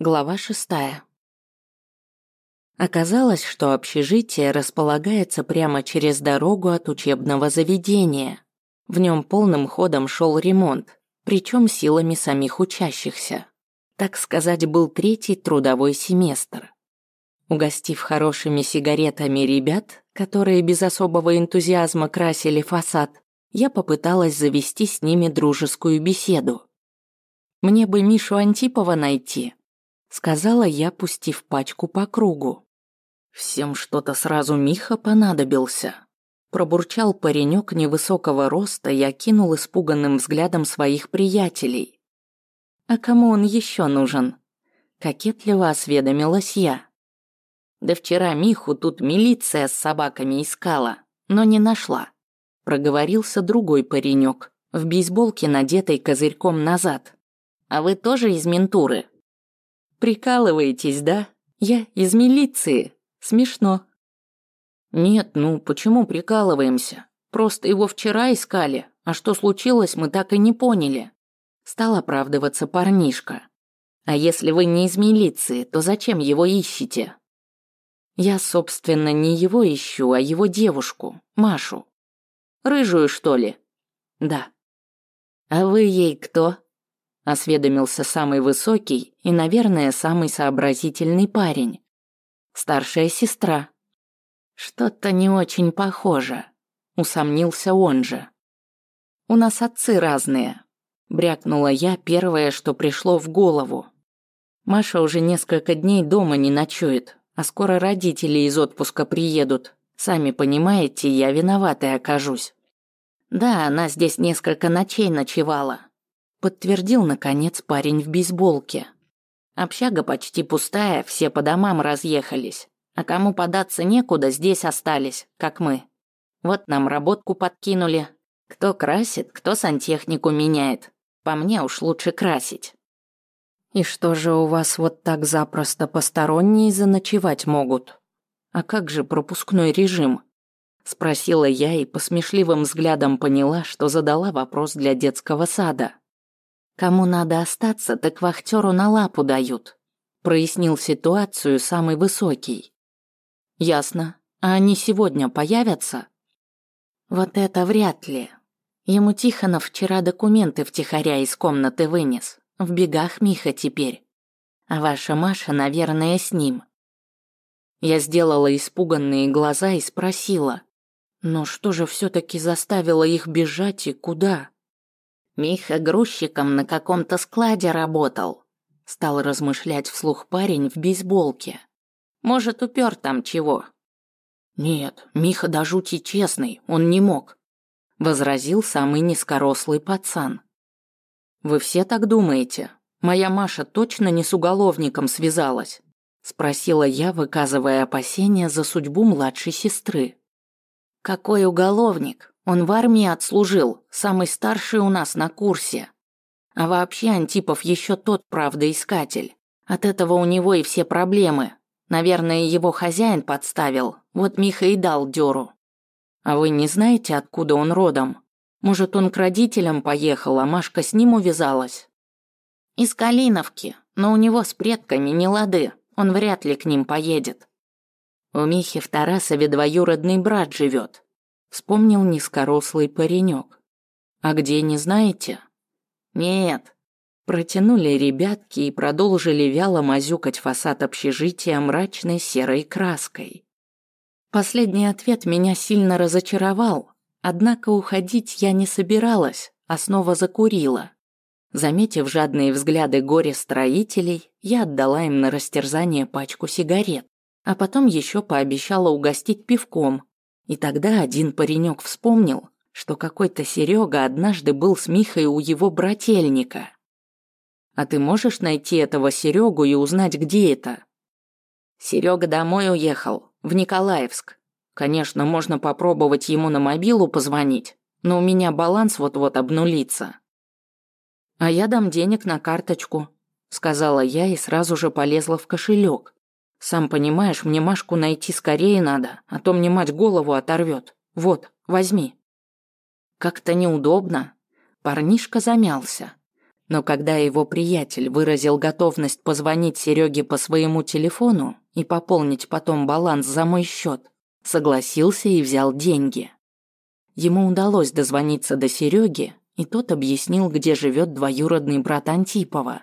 Глава шестая. Оказалось, что общежитие располагается прямо через дорогу от учебного заведения. В нем полным ходом шел ремонт, причем силами самих учащихся. Так сказать, был третий трудовой семестр. Угостив хорошими сигаретами ребят, которые без особого энтузиазма красили фасад, я попыталась завести с ними дружескую беседу. Мне бы Мишу Антипова найти, сказала я, пустив пачку по кругу. Всем что-то сразу Миха понадобился. Пробурчал паренек невысокого роста и окинул испуганным взглядом своих приятелей. А кому он еще нужен? Кокетливо осведомилась я. Да вчера Миху тут милиция с собаками искала, но не нашла. Проговорился другой паренек, в бейсболке, надетой козырьком назад. А вы тоже из ментуры? Прикалываетесь, да? Я из милиции. Смешно. Нет, ну почему прикалываемся? Просто его вчера искали, а что случилось, мы так и не поняли. Стал оправдываться парнишка. А если вы не из милиции, то зачем его ищете? Я, собственно, не его ищу, а его девушку, Машу. Рыжую, что ли? Да. А вы ей кто? Осведомился самый высокий и, наверное, самый сообразительный парень. Старшая сестра. Что-то не очень похоже, усомнился он же. У нас отцы разные, брякнула я первое, что пришло в голову. Маша уже несколько дней дома не ночует, а скоро родители из отпуска приедут. Сами понимаете, я виноватой окажусь. Да, она здесь несколько ночей ночевала, подтвердил наконец парень в бейсболке. Общага почти пустая, все по домам разъехались. А кому податься некуда, здесь остались, как мы. Вот нам работку подкинули. Кто красит, кто сантехнику меняет. По мне уж лучше красить. И что же у вас вот так запросто посторонние заночевать могут? А как же пропускной режим? Спросила я и по смешливым взглядам поняла, что задала вопрос для детского сада. Кому надо остаться, так вахтеру на лапу дают. Прояснил ситуацию самый высокий. Ясно. А они сегодня появятся? Вот это вряд ли. Ему Тихонов вчера документы втихаря из комнаты вынес. В бегах Миха теперь. А ваша Маша, наверное, с ним. Я сделала испуганные глаза и спросила. Но что же все-таки заставило их бежать и куда? Миха грузчиком на каком-то складе работал. Стал размышлять вслух парень в бейсболке. Может, упер там чего? Нет, Миха до жути честный, он не мог. Возразил самый низкорослый пацан. Вы все так думаете? Моя Маша точно не с уголовником связалась? Спросила я, выказывая опасения за судьбу младшей сестры. Какой уголовник? Он в армии отслужил, самый старший у нас на курсе. А вообще Антипов еще тот правдоискатель. От этого у него и все проблемы. Наверное, его хозяин подставил, вот Миха и дал дёру. А вы не знаете, откуда он родом? Может, он к родителям поехал, а Машка с ним увязалась? Из Калиновки, но у него с предками не лады, он вряд ли к ним поедет. У Михи в Тарасове двоюродный брат живет, Вспомнил низкорослый паренек. А где, не знаете? Нет. Протянули ребятки и продолжили вяло мазюкать фасад общежития мрачной серой краской. Последний ответ меня сильно разочаровал, однако уходить я не собиралась, а снова закурила. Заметив жадные взгляды горе-строителей, я отдала им на растерзание пачку сигарет, а потом еще пообещала угостить пивком, и тогда один паренек вспомнил, что какой-то Серега однажды был с Михой у его брательника. А ты можешь найти этого Серегу и узнать, где это? Серега домой уехал, в Николаевск. Конечно, можно попробовать ему на мобилу позвонить, но у меня баланс вот-вот обнулится. А я дам денег на карточку, сказала я и сразу же полезла в кошелек. Сам понимаешь, мне Машку найти скорее надо, а то мне мать голову оторвет. Вот, возьми. Как-то неудобно. Парнишка замялся. Но когда его приятель выразил готовность позвонить Сереге по своему телефону и пополнить потом баланс за мой счет, согласился и взял деньги. Ему удалось дозвониться до Сереги, и тот объяснил, где живет двоюродный брат Антипова.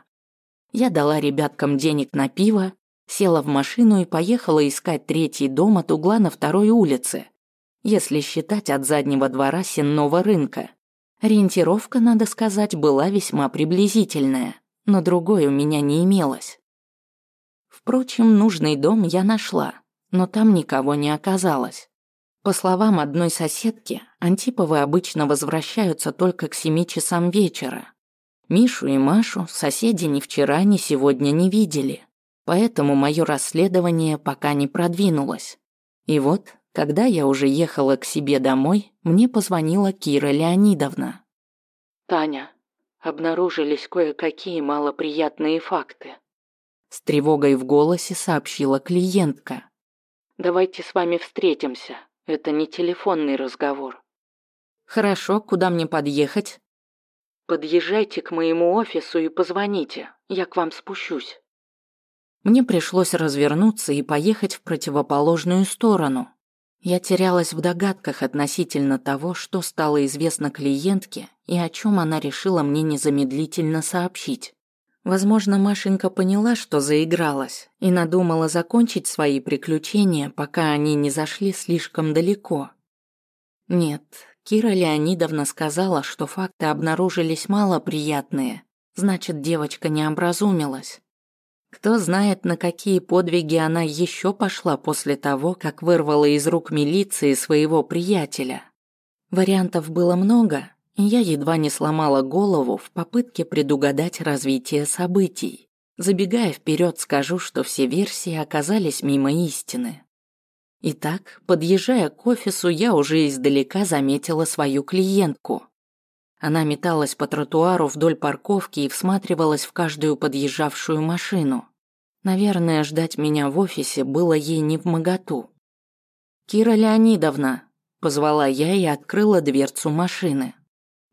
Я дала ребяткам денег на пиво, села в машину и поехала искать третий дом от угла на второй улице, если считать от заднего двора сенного рынка. Ориентировка, надо сказать, была весьма приблизительная, но другой у меня не имелось. Впрочем, нужный дом я нашла, но там никого не оказалось. По словам одной соседки, Антиповы обычно возвращаются только к семи часам вечера. Мишу и Машу соседи ни вчера, ни сегодня не видели, поэтому мое расследование пока не продвинулось. И вот, когда я уже ехала к себе домой, мне позвонила Кира Леонидовна. «Таня, обнаружились кое-какие малоприятные факты», с тревогой в голосе сообщила клиентка. «Давайте с вами встретимся. Это не телефонный разговор. Хорошо, куда мне подъехать? Подъезжайте к моему офису и позвоните. Я к вам спущусь. Мне пришлось развернуться и поехать в противоположную сторону. Я терялась в догадках относительно того, что стало известно клиентке и о чем она решила мне незамедлительно сообщить. Возможно, Машенька поняла, что заигралась, и надумала закончить свои приключения, пока они не зашли слишком далеко. Нет, Кира Леонидовна сказала, что факты обнаружились малоприятные, значит, девочка не образумилась. Кто знает, на какие подвиги она еще пошла после того, как вырвала из рук милиции своего приятеля. Вариантов было много, я едва не сломала голову в попытке предугадать развитие событий. Забегая вперед, скажу, что все версии оказались мимо истины. Итак, подъезжая к офису, я уже издалека заметила свою клиентку. Она металась по тротуару вдоль парковки и всматривалась в каждую подъезжавшую машину. Наверное, ждать меня в офисе было ей не в моготу. «Кира Леонидовна», – позвала я и открыла дверцу машины.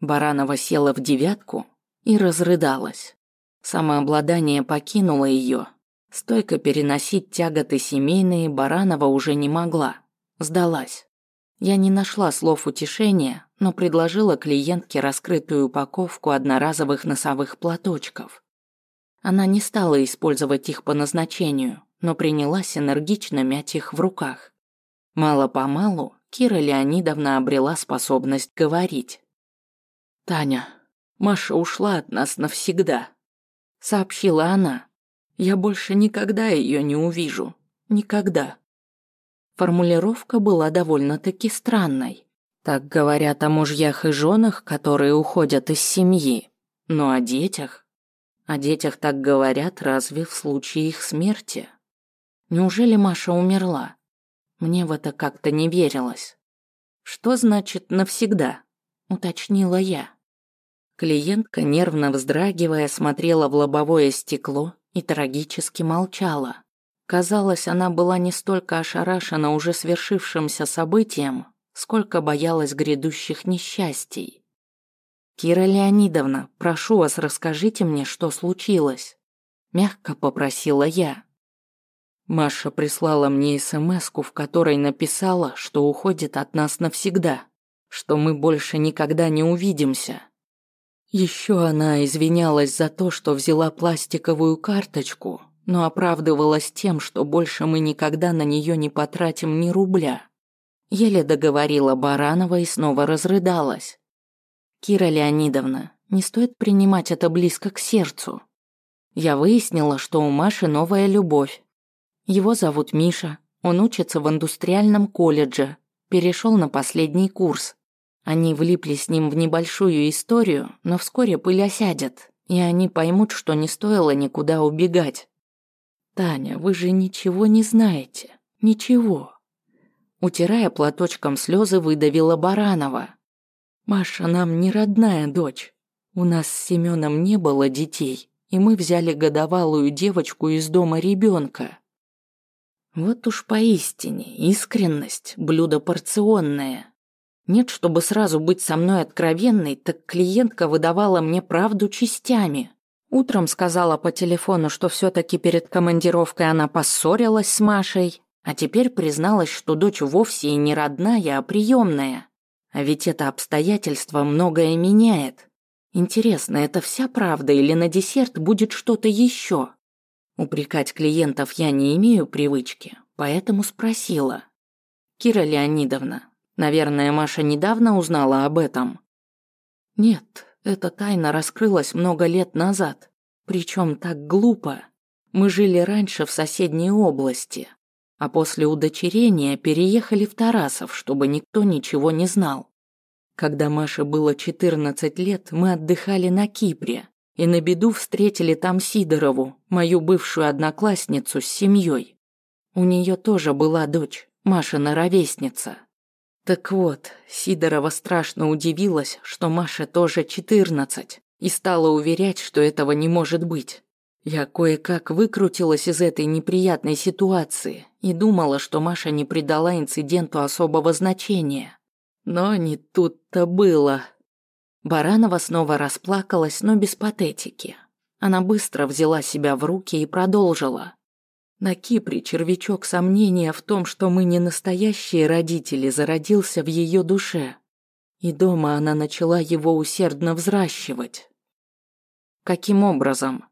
Баранова села в девятку и разрыдалась. Самообладание покинуло ее. Стойко переносить тяготы семейные Баранова уже не могла. Сдалась. Я не нашла слов утешения, но предложила клиентке раскрытую упаковку одноразовых носовых платочков. Она не стала использовать их по назначению, но принялась энергично мять их в руках. Мало-помалу Кира Леонидовна обрела способность говорить. «Таня, Маша ушла от нас навсегда», — сообщила она. «Я больше никогда ее не увижу. Никогда». Формулировка была довольно-таки странной. Так говорят о мужьях и женах, которые уходят из семьи. Но о детях? О детях так говорят разве в случае их смерти? Неужели Маша умерла? Мне в это как-то не верилось. Что значит «навсегда»? уточнила я. Клиентка, нервно вздрагивая, смотрела в лобовое стекло и трагически молчала. Казалось, она была не столько ошарашена уже свершившимся событием, сколько боялась грядущих несчастий. «Кира Леонидовна, прошу вас, расскажите мне, что случилось», – мягко попросила я. Маша прислала мне смс в которой написала, что уходит от нас навсегда что мы больше никогда не увидимся. Еще она извинялась за то, что взяла пластиковую карточку, но оправдывалась тем, что больше мы никогда на нее не потратим ни рубля. Еле договорила Баранова и снова разрыдалась. «Кира Леонидовна, не стоит принимать это близко к сердцу. Я выяснила, что у Маши новая любовь. Его зовут Миша, он учится в индустриальном колледже, перешел на последний курс. Они влипли с ним в небольшую историю, но вскоре пыль осядет, и они поймут, что не стоило никуда убегать. «Таня, вы же ничего не знаете. Ничего». Утирая платочком слезы, выдавила Баранова. «Маша нам не родная дочь. У нас с Семеном не было детей, и мы взяли годовалую девочку из дома ребенка. Вот уж поистине искренность – блюдо порционное. Нет, чтобы сразу быть со мной откровенной, так клиентка выдавала мне правду частями. Утром сказала по телефону, что все-таки перед командировкой она поссорилась с Машей, а теперь призналась, что дочь вовсе и не родная, а приемная. А ведь это обстоятельство многое меняет. Интересно, это вся правда или на десерт будет что-то еще? Упрекать клиентов я не имею привычки, поэтому спросила. Кира Леонидовна, наверное, Маша недавно узнала об этом? Нет, эта тайна раскрылась много лет назад. Причем так глупо. Мы жили раньше в соседней области, а после удочерения переехали в Тарасов, чтобы никто ничего не знал. Когда Маше было 14 лет, мы отдыхали на Кипре и на беду встретили там Сидорову, мою бывшую одноклассницу с семьей. У нее тоже была дочь, Машина ровесница. Так вот, Сидорова страшно удивилась, что Маше тоже 14, и стала уверять, что этого не может быть. Я кое-как выкрутилась из этой неприятной ситуации и думала, что Маша не придала инциденту особого значения. Но не тут-то было. Баранова снова расплакалась, но без патетики. Она быстро взяла себя в руки и продолжила. На Кипре червячок сомнения в том, что мы не настоящие родители, зародился в ее душе. И дома она начала его усердно взращивать. Каким образом?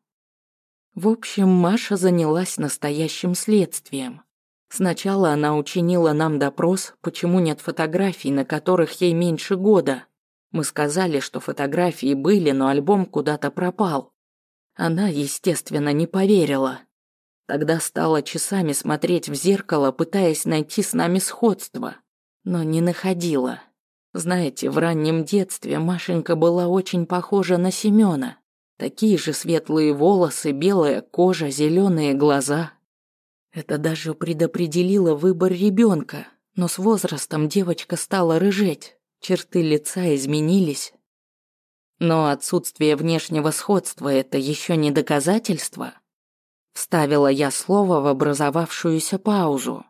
В общем, Маша занялась настоящим следствием. Сначала она учинила нам допрос, почему нет фотографий, на которых ей меньше года. Мы сказали, что фотографии были, но альбом куда-то пропал. Она, естественно, не поверила. Тогда стала часами смотреть в зеркало, пытаясь найти с нами сходство, но не находила. Знаете, в раннем детстве Машенька была очень похожа на Семёна. Такие же светлые волосы, белая кожа, зеленые глаза. Это даже предопределило выбор ребенка, но с возрастом девочка стала рыжеть. Черты лица изменились. Но отсутствие внешнего сходства – это еще не доказательство. Вставила я слово в образовавшуюся паузу.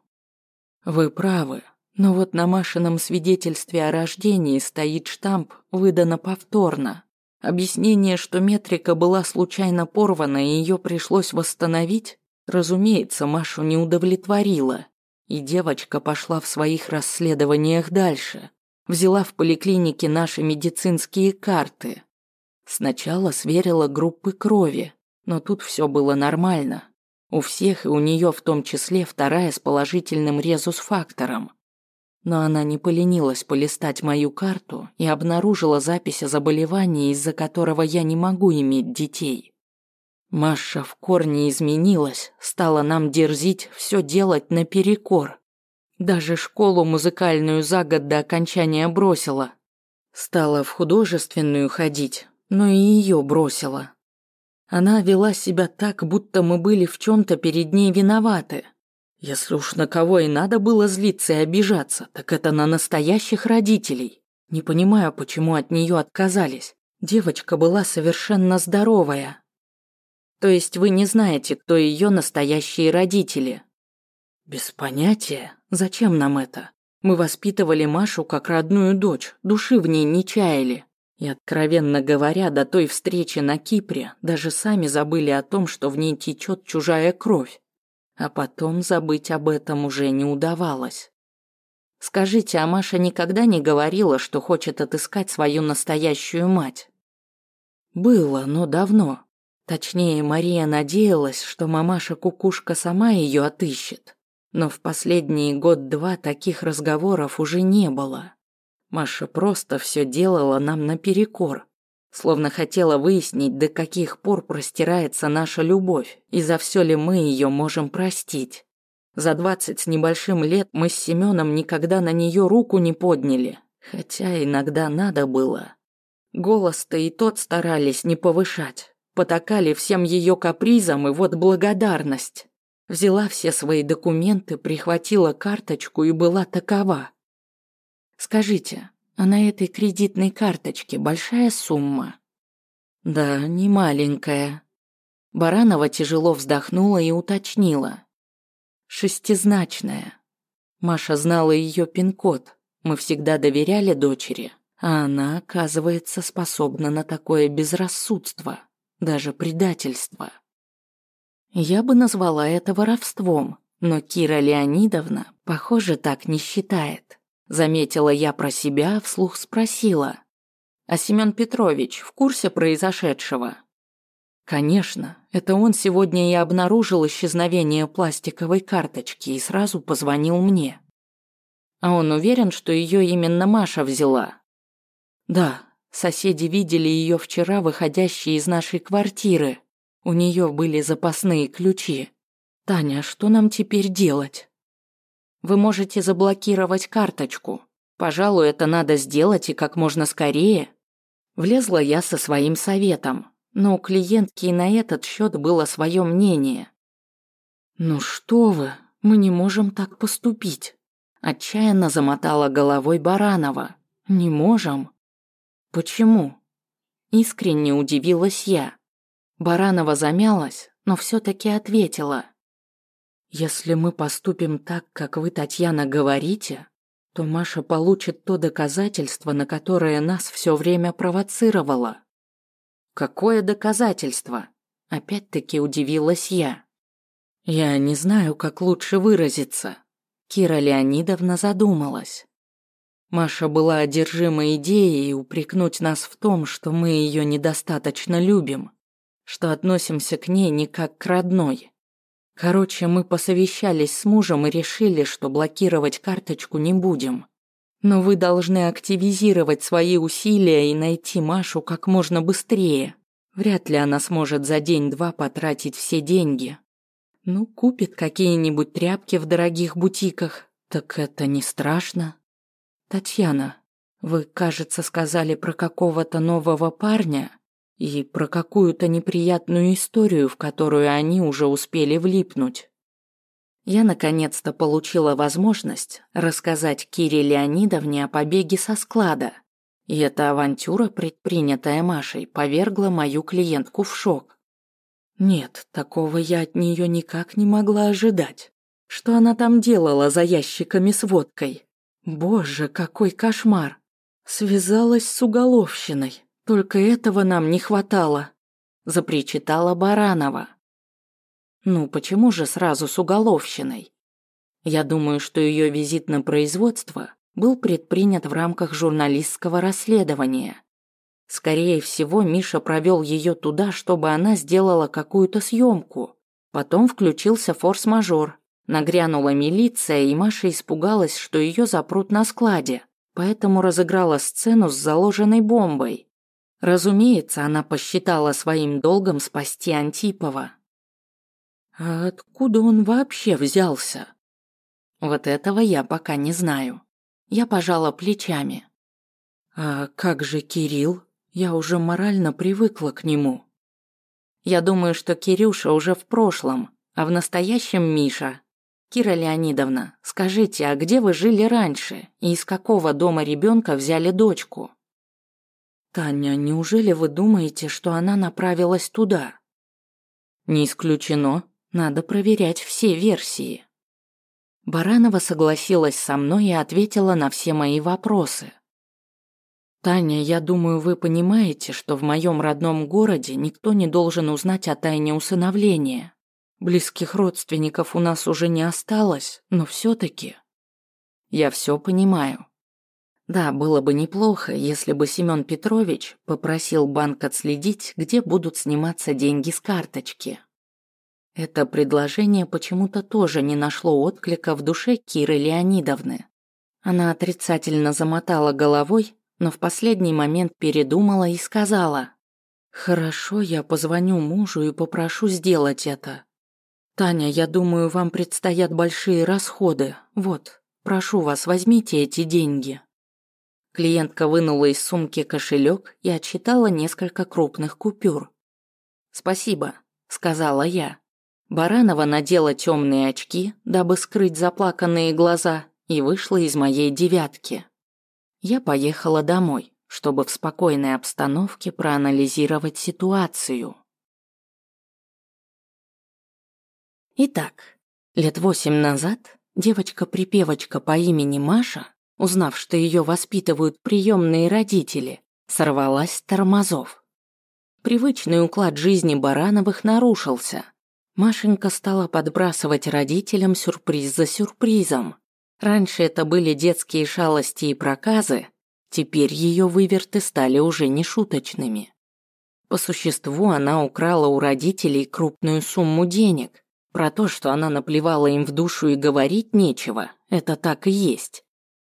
Вы правы, но вот на Машином свидетельстве о рождении стоит штамп «выдано повторно». Объяснение, что метрика была случайно порвана и ее пришлось восстановить, разумеется, Машу не удовлетворило. И девочка пошла в своих расследованиях дальше взяла в поликлинике наши медицинские карты. Сначала сверила группы крови, но тут все было нормально. У всех и у нее в том числе вторая с положительным резус-фактором. Но она не поленилась полистать мою карту и обнаружила запись о заболевании, из-за которого я не могу иметь детей. Маша в корне изменилась, стала нам дерзить все делать наперекор. Даже школу музыкальную за год до окончания бросила. Стала в художественную ходить, но и ее бросила. Она вела себя так, будто мы были в чем-то перед ней виноваты. Если уж на кого и надо было злиться и обижаться, так это на настоящих родителей. Не понимаю, почему от нее отказались. Девочка была совершенно здоровая. То есть вы не знаете, кто ее настоящие родители? Без понятия. Зачем нам это? Мы воспитывали Машу как родную дочь, души в ней не чаяли. И, откровенно говоря, до той встречи на Кипре даже сами забыли о том, что в ней течет чужая кровь. А потом забыть об этом уже не удавалось. Скажите, а Маша никогда не говорила, что хочет отыскать свою настоящую мать? Было, но давно. Точнее, Мария надеялась, что мамаша-кукушка сама ее отыщет. Но в последние год-два таких разговоров уже не было. Маша просто все делала нам наперекор, словно хотела выяснить, до каких пор простирается наша любовь и за все ли мы ее можем простить. За двадцать с небольшим лет мы с Семеном никогда на нее руку не подняли, хотя иногда надо было. Голос-то и тот старались не повышать, потакали всем ее капризам и вот благодарность. Взяла все свои документы, прихватила карточку и была такова. Скажите, а на этой кредитной карточке большая сумма? Да, не маленькая. Баранова тяжело вздохнула и уточнила. Шестизначная. Маша знала ее пин-код. Мы всегда доверяли дочери, а она, оказывается, способна на такое безрассудство, даже предательство. Я бы назвала это воровством, но Кира Леонидовна, похоже, так не считает. Заметила я про себя, вслух спросила. А Семен Петрович в курсе произошедшего? Конечно, это он сегодня и обнаружил исчезновение пластиковой карточки и сразу позвонил мне. А он уверен, что ее именно Маша взяла. Да, соседи видели ее вчера, выходящей из нашей квартиры. У нее были запасные ключи. Таня, что нам теперь делать? Вы можете заблокировать карточку. Пожалуй, это надо сделать и как можно скорее. Влезла я со своим советом, но у клиентки и на этот счет было свое мнение. «Ну что вы, мы не можем так поступить», – отчаянно замотала головой Баранова. «Не можем». «Почему?» Искренне удивилась я. Баранова замялась, но все таки ответила. Если мы поступим так, как вы, Татьяна, говорите, то Маша получит то доказательство, на которое нас все время провоцировало. Какое доказательство? Опять-таки удивилась я. Я не знаю, как лучше выразиться. Кира Леонидовна задумалась. Маша была одержима идеей упрекнуть нас в том, что мы ее недостаточно любим, что относимся к ней не как к родной. Короче, мы посовещались с мужем и решили, что блокировать карточку не будем. Но вы должны активизировать свои усилия и найти Машу как можно быстрее. Вряд ли она сможет за день-два потратить все деньги. Ну, купит какие-нибудь тряпки в дорогих бутиках. Так это не страшно. Татьяна, вы, кажется, сказали про какого-то нового парня и про какую-то неприятную историю, в которую они уже успели влипнуть. Я наконец-то получила возможность рассказать Кире Леонидовне о побеге со склада. И эта авантюра, предпринятая Машей, повергла мою клиентку в шок. Нет, такого я от нее никак не могла ожидать. Что она там делала за ящиками с водкой? Боже, какой кошмар! Связалась с уголовщиной. Только этого нам не хватало, запричитала Баранова. Ну, почему же сразу с уголовщиной? Я думаю, что ее визит на производство был предпринят в рамках журналистского расследования. Скорее всего, Миша провел ее туда, чтобы она сделала какую-то съемку. Потом включился форс-мажор. Нагрянула милиция, и Маша испугалась, что ее запрут на складе, поэтому разыграла сцену с заложенной бомбой. Разумеется, она посчитала своим долгом спасти Антипова. А откуда он вообще взялся? Вот этого я пока не знаю. Я пожала плечами. А как же Кирилл? Я уже морально привыкла к нему. Я думаю, что Кирюша уже в прошлом, а в настоящем Миша. Кира Леонидовна, скажите, а где вы жили раньше и из какого дома ребенка взяли дочку? «Таня, неужели вы думаете, что она направилась туда?» «Не исключено. Надо проверять все версии». Баранова согласилась со мной и ответила на все мои вопросы. «Таня, я думаю, вы понимаете, что в моем родном городе никто не должен узнать о тайне усыновления. Близких родственников у нас уже не осталось, но все-таки...» «Я все понимаю. Да, было бы неплохо, если бы Семен Петрович попросил банк отследить, где будут сниматься деньги с карточки. Это предложение почему-то тоже не нашло отклика в душе Киры Леонидовны. Она отрицательно замотала головой, но в последний момент передумала и сказала: "Хорошо, я позвоню мужу и попрошу сделать это. Таня, я думаю, вам предстоят большие расходы. Вот, прошу вас, возьмите эти деньги". Клиентка вынула из сумки кошелек и отсчитала несколько крупных купюр. «Спасибо», — сказала я. Баранова надела темные очки, дабы скрыть заплаканные глаза, и вышла из моей девятки. Я поехала домой, чтобы в спокойной обстановке проанализировать ситуацию. Итак, лет восемь назад девочка-припевочка по имени Маша узнав, что ее воспитывают приемные родители, сорвалась с тормозов. Привычный уклад жизни Барановых нарушился. Машенька стала подбрасывать родителям сюрприз за сюрпризом. Раньше это были детские шалости и проказы, теперь ее выверты стали уже не шуточными. По существу она украла у родителей крупную сумму денег. Про то, что она наплевала им в душу и говорить нечего, это так и есть.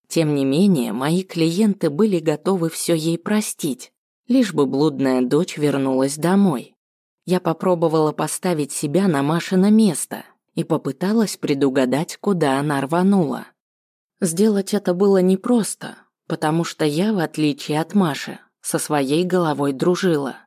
Тем не менее, мои клиенты были готовы все ей простить, лишь бы блудная дочь вернулась домой. Я попробовала поставить себя на Машино место и попыталась предугадать, куда она рванула. Сделать это было непросто, потому что я, в отличие от Маши, со своей головой дружила.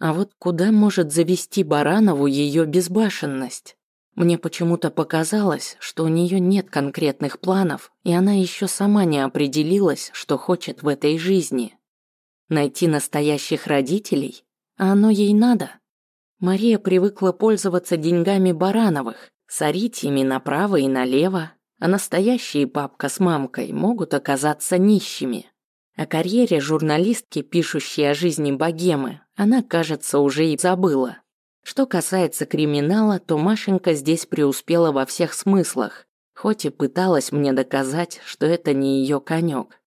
А вот куда может завести Баранову ее безбашенность? Мне почему-то показалось, что у нее нет конкретных планов, и она еще сама не определилась, что хочет в этой жизни. Найти настоящих родителей? А оно ей надо? Мария привыкла пользоваться деньгами Барановых, сорить ими направо и налево, а настоящие папка с мамкой могут оказаться нищими. О карьере журналистки, пишущей о жизни богемы, она, кажется, уже и забыла. Что касается криминала, то Машенька здесь преуспела во всех смыслах, хоть и пыталась мне доказать, что это не ее конек.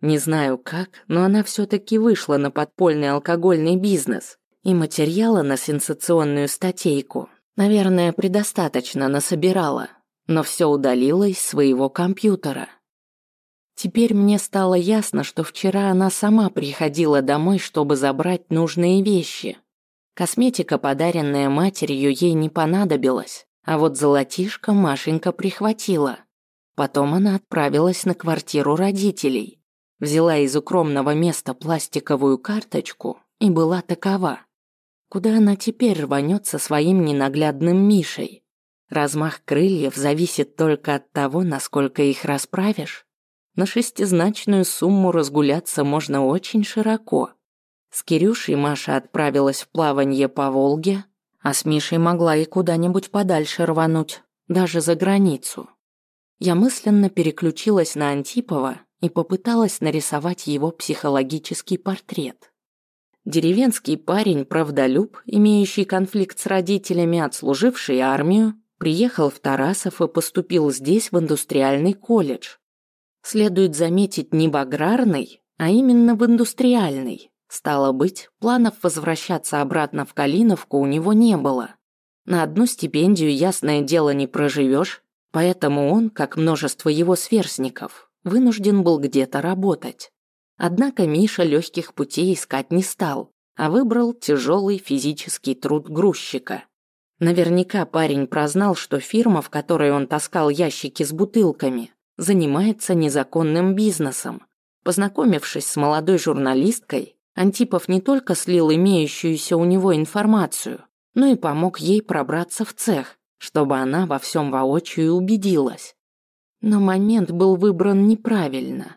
Не знаю как, но она все-таки вышла на подпольный алкогольный бизнес, и материала на сенсационную статейку, наверное, предостаточно насобирала, но все удалила из своего компьютера. Теперь мне стало ясно, что вчера она сама приходила домой, чтобы забрать нужные вещи – Косметика, подаренная матерью, ей не понадобилась, а вот золотишко Машенька прихватила. Потом она отправилась на квартиру родителей, взяла из укромного места пластиковую карточку и была такова. Куда она теперь рванет со своим ненаглядным Мишей? Размах крыльев зависит только от того, насколько их расправишь. На шестизначную сумму разгуляться можно очень широко – с Кирюшей Маша отправилась в плавание по Волге, а с Мишей могла и куда-нибудь подальше рвануть, даже за границу. Я мысленно переключилась на Антипова и попыталась нарисовать его психологический портрет. Деревенский парень, правдолюб, имеющий конфликт с родителями, отслуживший армию, приехал в Тарасов и поступил здесь в индустриальный колледж. Следует заметить не в аграрный, а именно в индустриальный. Стало быть, планов возвращаться обратно в Калиновку у него не было. На одну стипендию, ясное дело, не проживешь, поэтому он, как множество его сверстников, вынужден был где-то работать. Однако Миша легких путей искать не стал, а выбрал тяжелый физический труд грузчика. Наверняка парень прознал, что фирма, в которой он таскал ящики с бутылками, занимается незаконным бизнесом. Познакомившись с молодой журналисткой, Антипов не только слил имеющуюся у него информацию, но и помог ей пробраться в цех, чтобы она во всем воочию убедилась. Но момент был выбран неправильно.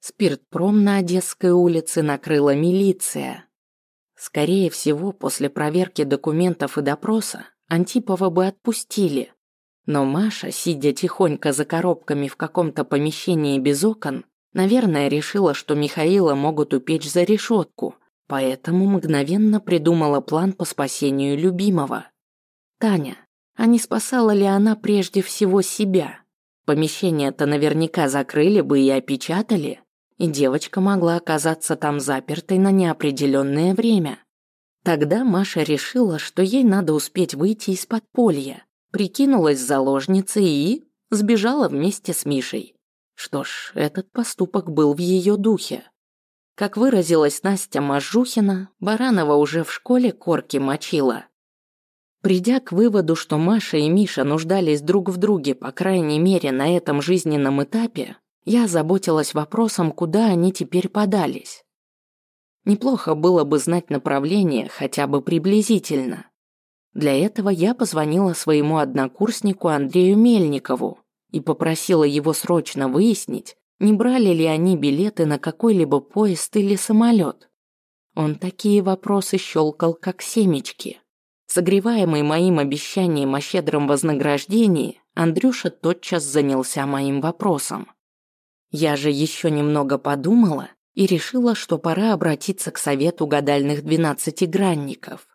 Спиртпром на Одесской улице накрыла милиция. Скорее всего, после проверки документов и допроса Антипова бы отпустили. Но Маша, сидя тихонько за коробками в каком-то помещении без окон, Наверное, решила, что Михаила могут упечь за решетку, поэтому мгновенно придумала план по спасению любимого. Таня, а не спасала ли она прежде всего себя? Помещение-то наверняка закрыли бы и опечатали, и девочка могла оказаться там запертой на неопределенное время. Тогда Маша решила, что ей надо успеть выйти из подполья, прикинулась заложницей и сбежала вместе с Мишей. Что ж, этот поступок был в ее духе. Как выразилась Настя Мажухина, Баранова уже в школе корки мочила. Придя к выводу, что Маша и Миша нуждались друг в друге, по крайней мере, на этом жизненном этапе, я озаботилась вопросом, куда они теперь подались. Неплохо было бы знать направление хотя бы приблизительно. Для этого я позвонила своему однокурснику Андрею Мельникову, и попросила его срочно выяснить, не брали ли они билеты на какой-либо поезд или самолет. Он такие вопросы щелкал, как семечки. Согреваемый моим обещанием о щедром вознаграждении, Андрюша тотчас занялся моим вопросом. Я же еще немного подумала и решила, что пора обратиться к совету гадальных двенадцатигранников.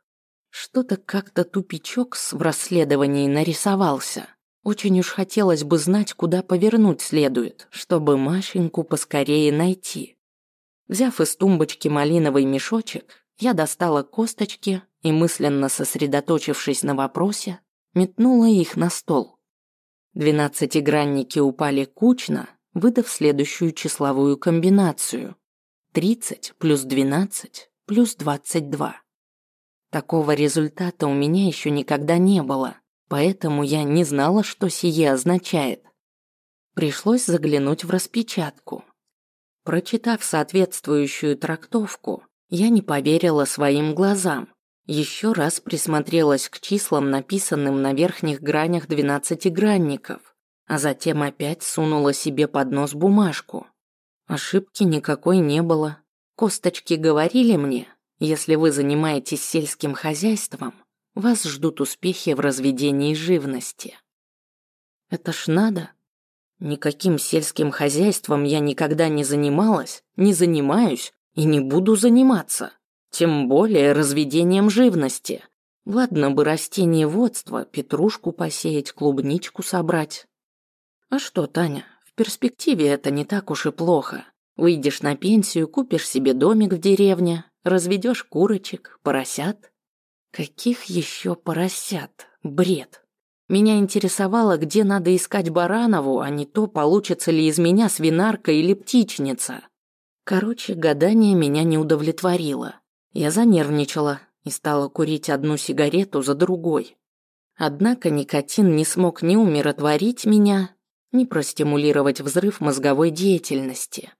Что-то как-то тупичок в расследовании нарисовался. Очень уж хотелось бы знать, куда повернуть следует, чтобы Машеньку поскорее найти. Взяв из тумбочки малиновый мешочек, я достала косточки и, мысленно сосредоточившись на вопросе, метнула их на стол. Двенадцатигранники упали кучно, выдав следующую числовую комбинацию. 30 плюс 12 плюс 22. Такого результата у меня еще никогда не было – поэтому я не знала, что сие означает. Пришлось заглянуть в распечатку. Прочитав соответствующую трактовку, я не поверила своим глазам. Еще раз присмотрелась к числам, написанным на верхних гранях двенадцатигранников, а затем опять сунула себе под нос бумажку. Ошибки никакой не было. Косточки говорили мне, если вы занимаетесь сельским хозяйством, вас ждут успехи в разведении живности. Это ж надо. Никаким сельским хозяйством я никогда не занималась, не занимаюсь и не буду заниматься. Тем более разведением живности. Ладно бы растениеводство, петрушку посеять, клубничку собрать. А что, Таня, в перспективе это не так уж и плохо. Выйдешь на пенсию, купишь себе домик в деревне, разведешь курочек, поросят. Каких еще поросят? Бред. Меня интересовало, где надо искать Баранову, а не то, получится ли из меня свинарка или птичница. Короче, гадание меня не удовлетворило. Я занервничала и стала курить одну сигарету за другой. Однако никотин не смог ни умиротворить меня, ни простимулировать взрыв мозговой деятельности.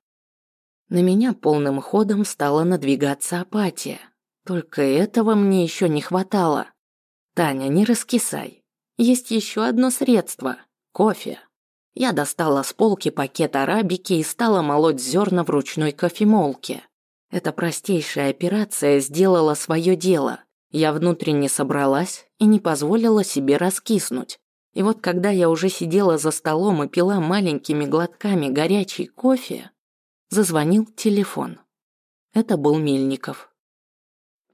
На меня полным ходом стала надвигаться апатия. Только этого мне еще не хватало. Таня, не раскисай. Есть еще одно средство – кофе. Я достала с полки пакет арабики и стала молоть зерна в ручной кофемолке. Эта простейшая операция сделала свое дело. Я внутренне собралась и не позволила себе раскиснуть. И вот когда я уже сидела за столом и пила маленькими глотками горячий кофе, зазвонил телефон. Это был Мельников.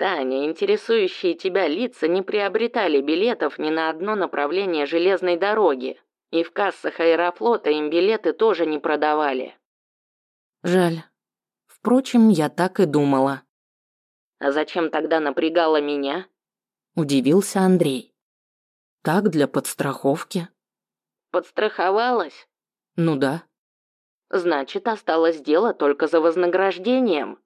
Таня, интересующие тебя лица не приобретали билетов ни на одно направление железной дороги, и в кассах аэрофлота им билеты тоже не продавали. Жаль. Впрочем, я так и думала. А зачем тогда напрягала меня? Удивился Андрей. Так, для подстраховки. Подстраховалась? Ну да. Значит, осталось дело только за вознаграждением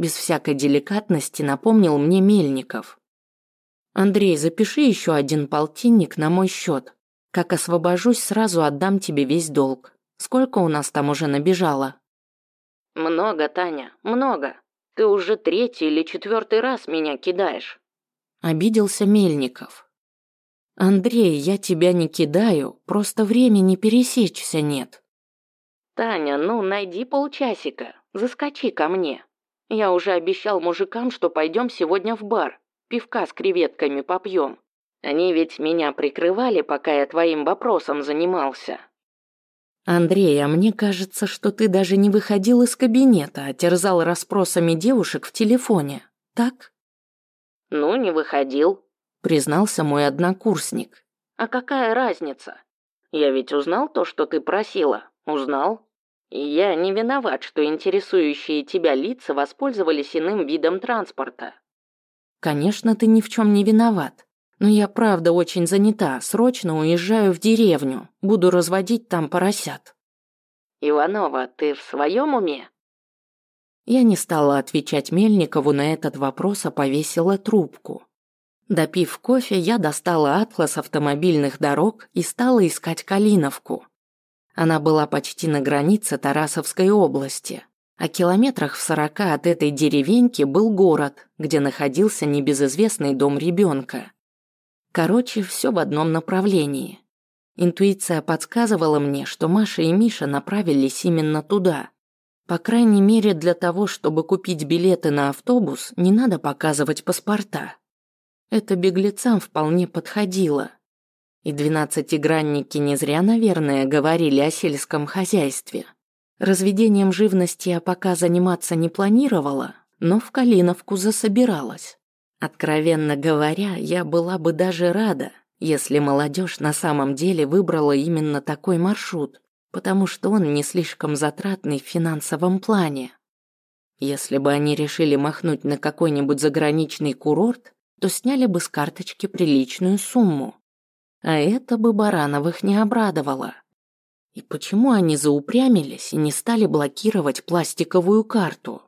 без всякой деликатности напомнил мне Мельников. «Андрей, запиши еще один полтинник на мой счет. Как освобожусь, сразу отдам тебе весь долг. Сколько у нас там уже набежало?» «Много, Таня, много. Ты уже третий или четвертый раз меня кидаешь». Обиделся Мельников. «Андрей, я тебя не кидаю, просто времени пересечься нет». «Таня, ну найди полчасика, заскочи ко мне». Я уже обещал мужикам, что пойдем сегодня в бар, пивка с креветками попьем. Они ведь меня прикрывали, пока я твоим вопросом занимался. Андрей, а мне кажется, что ты даже не выходил из кабинета, а терзал расспросами девушек в телефоне, так? Ну, не выходил, признался мой однокурсник. А какая разница? Я ведь узнал то, что ты просила. Узнал. Я не виноват, что интересующие тебя лица воспользовались иным видом транспорта. Конечно, ты ни в чем не виноват. Но я правда очень занята, срочно уезжаю в деревню, буду разводить там поросят. Иванова, ты в своем уме? Я не стала отвечать Мельникову на этот вопрос, а повесила трубку. Допив кофе, я достала атлас автомобильных дорог и стала искать Калиновку. Она была почти на границе Тарасовской области, а километрах в сорока от этой деревеньки был город, где находился небезызвестный дом ребенка. Короче, все в одном направлении. Интуиция подсказывала мне, что Маша и Миша направились именно туда. По крайней мере, для того, чтобы купить билеты на автобус, не надо показывать паспорта. Это беглецам вполне подходило. И двенадцатигранники не зря, наверное, говорили о сельском хозяйстве. Разведением живности я пока заниматься не планировала, но в Калиновку засобиралась. Откровенно говоря, я была бы даже рада, если молодежь на самом деле выбрала именно такой маршрут, потому что он не слишком затратный в финансовом плане. Если бы они решили махнуть на какой-нибудь заграничный курорт, то сняли бы с карточки приличную сумму. А это бы Барановых не обрадовало. И почему они заупрямились и не стали блокировать пластиковую карту?